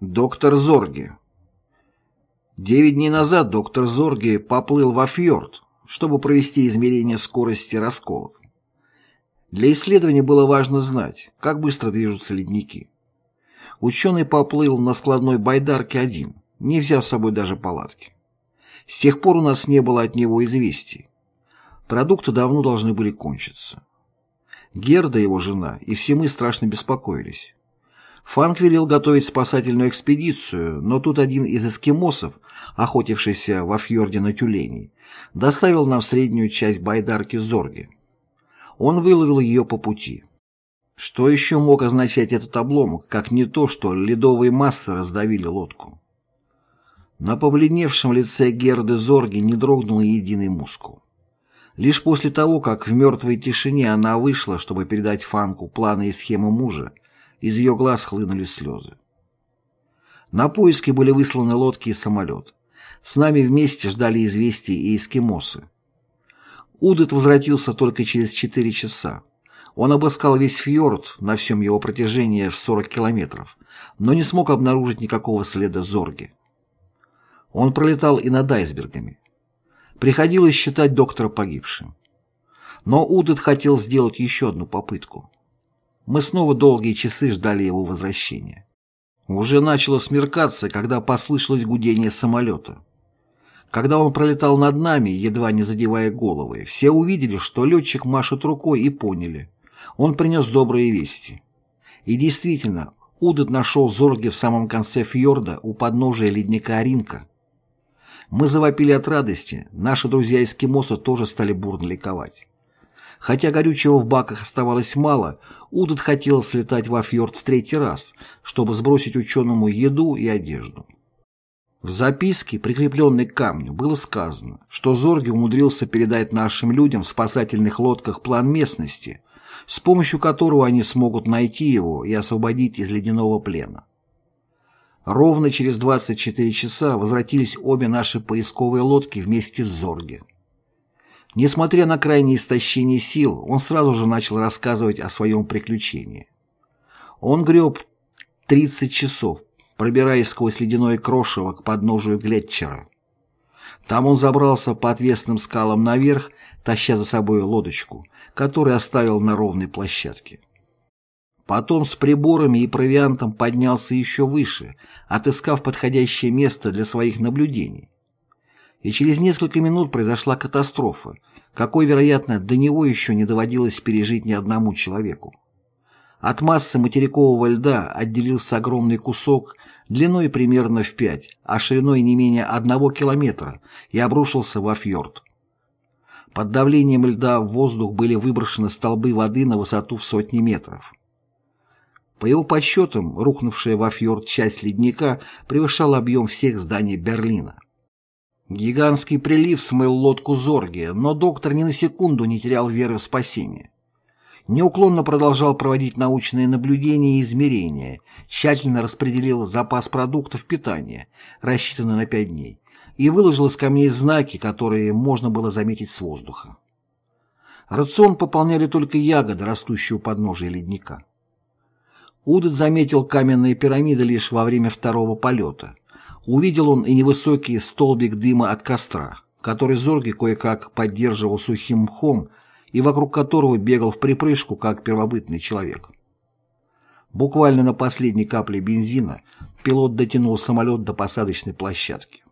Доктор Зорги Девять дней назад доктор Зорги поплыл во фьорд, чтобы провести измерение скорости расколов. Для исследования было важно знать, как быстро движутся ледники. Ученый поплыл на складной байдарке один, не взяв с собой даже палатки. С тех пор у нас не было от него известий. Продукты давно должны были кончиться. Герда, его жена, и все мы страшно беспокоились. Фанк велел готовить спасательную экспедицию, но тут один из эскимосов, охотившийся во фьорде на тюленей, доставил нам среднюю часть байдарки Зорги. Он выловил ее по пути. Что еще мог означать этот обломок, как не то, что ледовые массы раздавили лодку? На побледневшем лице Герды Зорги не дрогнул единый мускул. Лишь после того, как в мертвой тишине она вышла, чтобы передать Фанку планы и схемы мужа, из ее глаз хлынули слезы. На поиски были высланы лодки и самолет. С нами вместе ждали известия и эскимосы. Удет возвратился только через четыре часа. Он обыскал весь фьорд на всем его протяжении в 40 километров, но не смог обнаружить никакого следа Зорги. Он пролетал и над айсбергами. Приходилось считать доктора погибшим. Но Удет хотел сделать еще одну попытку. Мы снова долгие часы ждали его возвращения. Уже начало смеркаться, когда послышалось гудение самолета. Когда он пролетал над нами, едва не задевая головы, все увидели, что летчик машет рукой и поняли. Он принес добрые вести. И действительно, Удет нашел Зорге в самом конце фьорда у подножия ледника Оринка. Мы завопили от радости, наши друзья-эскимосы тоже стали бурно ликовать. Хотя горючего в баках оставалось мало, Удат хотел слетать во фьорд в третий раз, чтобы сбросить ученому еду и одежду. В записке, прикрепленной к камню, было сказано, что Зорги умудрился передать нашим людям в спасательных лодках план местности, с помощью которого они смогут найти его и освободить из ледяного плена. Ровно через 24 часа возвратились обе наши поисковые лодки вместе с Зорги. Несмотря на крайнее истощение сил, он сразу же начал рассказывать о своем приключении. Он греб 30 часов, пробираясь сквозь ледяное крошево к подножию Глетчера. Там он забрался по отвесным скалам наверх, таща за собой лодочку, которую оставил на ровной площадке. Потом с приборами и провиантом поднялся еще выше, отыскав подходящее место для своих наблюдений и через несколько минут произошла катастрофа, какой, вероятно, до него еще не доводилось пережить ни одному человеку. От массы материкового льда отделился огромный кусок длиной примерно в 5, а шириной не менее одного километра и обрушился во фьорд. Под давлением льда в воздух были выброшены столбы воды на высоту в сотни метров. По его подсчетам, рухнувшая во фьорд часть ледника превышала объем всех зданий Берлина. Гигантский прилив смыл лодку Зорги, но доктор ни на секунду не терял веры в спасение. Неуклонно продолжал проводить научные наблюдения и измерения, тщательно распределил запас продуктов питания, рассчитанный на пять дней, и выложил из камней знаки, которые можно было заметить с воздуха. Рацион пополняли только ягоды, растущие у подножия ледника. Удет заметил каменные пирамиды лишь во время второго полета – Увидел он и невысокий столбик дыма от костра, который Зорги кое-как поддерживал сухим мхом и вокруг которого бегал в припрыжку, как первобытный человек. Буквально на последней капле бензина пилот дотянул самолет до посадочной площадки.